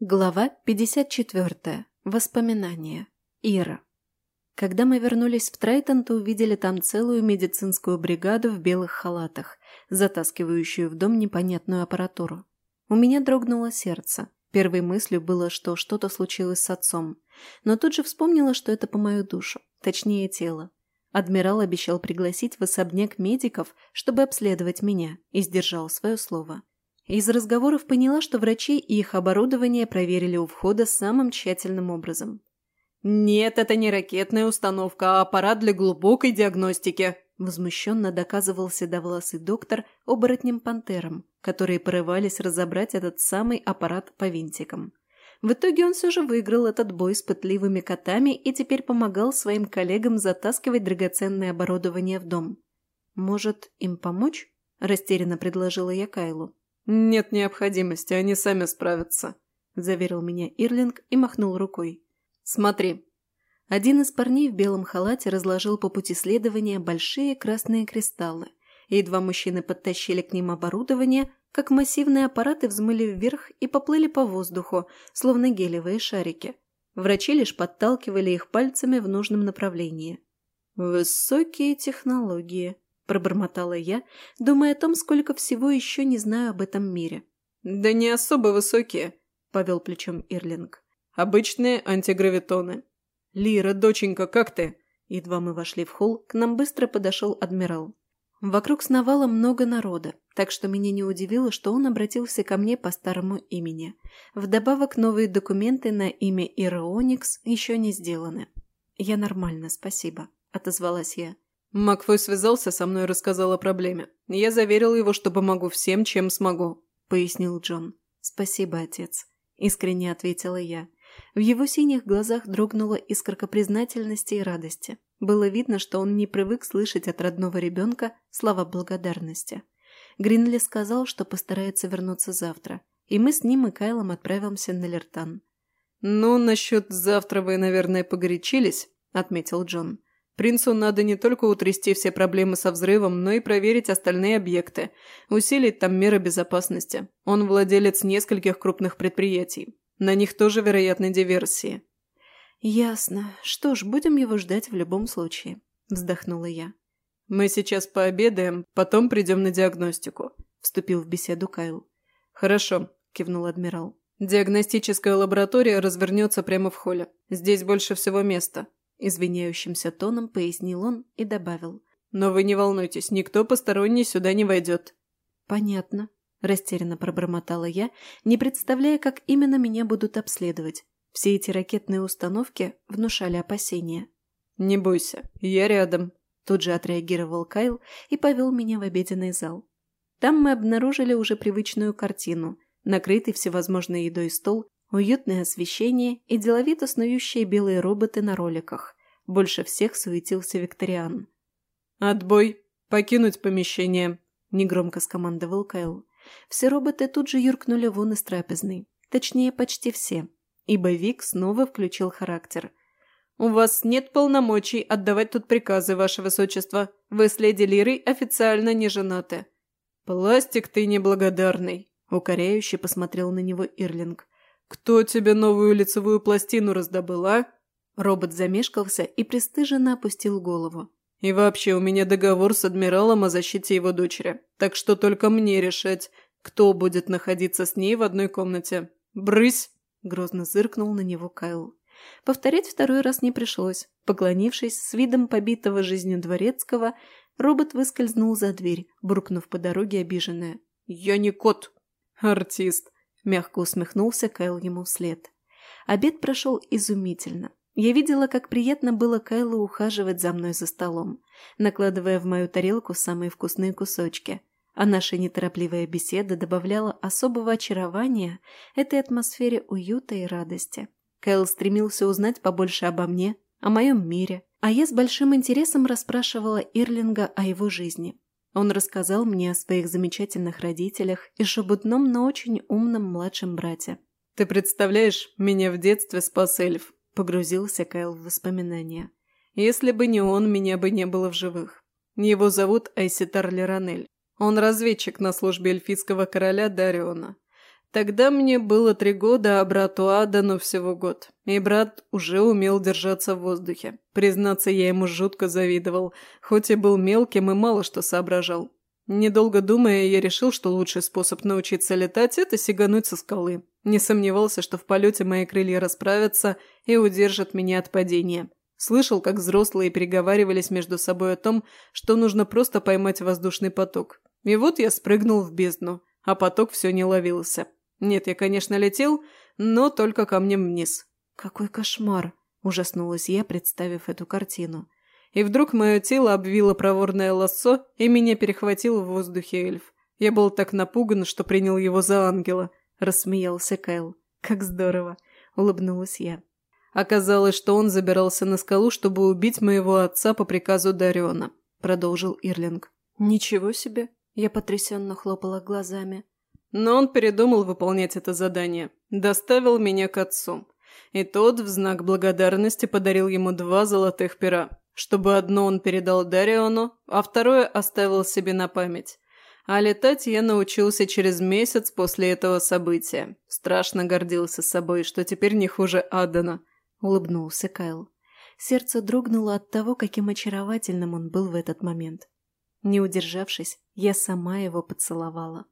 Глава 54. Воспоминания. Ира. Когда мы вернулись в Трайтон, то увидели там целую медицинскую бригаду в белых халатах, затаскивающую в дом непонятную аппаратуру. У меня дрогнуло сердце. Первой мыслью было, что что-то случилось с отцом. Но тут же вспомнила, что это по мою душу, точнее тело. Адмирал обещал пригласить в особняк медиков, чтобы обследовать меня, и сдержал свое слово. Из разговоров поняла, что врачи и их оборудование проверили у входа самым тщательным образом. «Нет, это не ракетная установка, а аппарат для глубокой диагностики», возмущенно доказывал седовласый доктор оборотнем-пантерам, которые порывались разобрать этот самый аппарат по винтикам. В итоге он все же выиграл этот бой с пытливыми котами и теперь помогал своим коллегам затаскивать драгоценное оборудование в дом. «Может, им помочь?» – растерянно предложила я Кайлу. «Нет необходимости, они сами справятся», – заверил меня Ирлинг и махнул рукой. «Смотри». Один из парней в белом халате разложил по пути следования большие красные кристаллы, и два мужчины подтащили к ним оборудование, как массивные аппараты взмыли вверх и поплыли по воздуху, словно гелевые шарики. Врачи лишь подталкивали их пальцами в нужном направлении. «Высокие технологии», пробормотала я, думая о том, сколько всего еще не знаю об этом мире. «Да не особо высокие», – повел плечом Ирлинг. «Обычные антигравитоны». «Лира, доченька, как ты?» Едва мы вошли в холл, к нам быстро подошел адмирал. Вокруг сновало много народа, так что меня не удивило, что он обратился ко мне по старому имени. Вдобавок, новые документы на имя Ироникс еще не сделаны. «Я нормально, спасибо», – отозвалась я. Макфой связался со мной и рассказал о проблеме. Я заверил его, что помогу всем, чем смогу», – пояснил Джон. «Спасибо, отец», – искренне ответила я. В его синих глазах дрогнула искорка признательности и радости. Было видно, что он не привык слышать от родного ребенка слова благодарности. Гринли сказал, что постарается вернуться завтра, и мы с ним и Кайлом отправимся на Лертан. «Ну, насчет завтра вы, наверное, погорячились», – отметил Джон. Принцу надо не только утрясти все проблемы со взрывом, но и проверить остальные объекты, усилить там меры безопасности. Он владелец нескольких крупных предприятий. На них тоже вероятны диверсии. «Ясно. Что ж, будем его ждать в любом случае», – вздохнула я. «Мы сейчас пообедаем, потом придем на диагностику», – вступил в беседу Кайл. «Хорошо», – кивнул адмирал. «Диагностическая лаборатория развернется прямо в холле. Здесь больше всего места. Извиняющимся тоном пояснил он и добавил. «Но вы не волнуйтесь, никто посторонний сюда не войдет». «Понятно», – растерянно пробормотала я, не представляя, как именно меня будут обследовать. Все эти ракетные установки внушали опасения. «Не бойся, я рядом», – тут же отреагировал Кайл и повел меня в обеденный зал. Там мы обнаружили уже привычную картину, накрытый всевозможной едой стол Уютное освещение и деловито снующие белые роботы на роликах. Больше всех суетился Викториан. «Отбой! Покинуть помещение!» – негромко скомандовал Кайл. Все роботы тут же юркнули вон из трапезной. Точнее, почти все. Ибо Вик снова включил характер. «У вас нет полномочий отдавать тут приказы, ваше высочество. Вы с леди Лирой официально не женаты». «Пластик ты неблагодарный», – укоряюще посмотрел на него Ирлинг. «Кто тебе новую лицевую пластину раздобыл, а?» Робот замешкался и пристыженно опустил голову. «И вообще, у меня договор с адмиралом о защите его дочери, так что только мне решать, кто будет находиться с ней в одной комнате. Брысь!» – грозно зыркнул на него Кайл. Повторять второй раз не пришлось. Поклонившись с видом побитого жизнью дворецкого, робот выскользнул за дверь, буркнув по дороге обиженная. «Я не кот!» «Артист!» Мягко усмехнулся Кайл ему вслед. Обед прошел изумительно. Я видела, как приятно было Кайлу ухаживать за мной за столом, накладывая в мою тарелку самые вкусные кусочки. А наша неторопливая беседа добавляла особого очарования этой атмосфере уюта и радости. Кайл стремился узнать побольше обо мне, о моем мире, а я с большим интересом расспрашивала Ирлинга о его жизни. Он рассказал мне о своих замечательных родителях и шебутном, но очень умном младшем брате. «Ты представляешь, меня в детстве спас эльф», – погрузился Кайл в воспоминания. «Если бы не он, меня бы не было в живых. Его зовут Айситар Леранель. Он разведчик на службе эльфийского короля Дариона. Тогда мне было три года, а брату Адану всего год. И брат уже умел держаться в воздухе. Признаться, я ему жутко завидовал, хоть и был мелким и мало что соображал. Недолго думая, я решил, что лучший способ научиться летать – это сигануть со скалы. Не сомневался, что в полете мои крылья расправятся и удержат меня от падения. Слышал, как взрослые переговаривались между собой о том, что нужно просто поймать воздушный поток. И вот я спрыгнул в бездну, а поток все не ловился. Нет, я, конечно, летел, но только камнем вниз. «Какой кошмар!» – ужаснулась я, представив эту картину. И вдруг мое тело обвило проворное лассо, и меня перехватил в воздухе эльф. Я был так напуган, что принял его за ангела. Рассмеялся Кайл. «Как здорово!» – улыбнулась я. Оказалось, что он забирался на скалу, чтобы убить моего отца по приказу Дариона, продолжил Ирлинг. «Ничего себе!» – я потрясенно хлопала глазами. Но он передумал выполнять это задание. Доставил меня к отцу. И тот в знак благодарности подарил ему два золотых пера, чтобы одно он передал Дариону, а второе оставил себе на память. А летать я научился через месяц после этого события. Страшно гордился собой, что теперь не хуже Адана. Улыбнулся Кайл. Сердце дрогнуло от того, каким очаровательным он был в этот момент. Не удержавшись, я сама его поцеловала.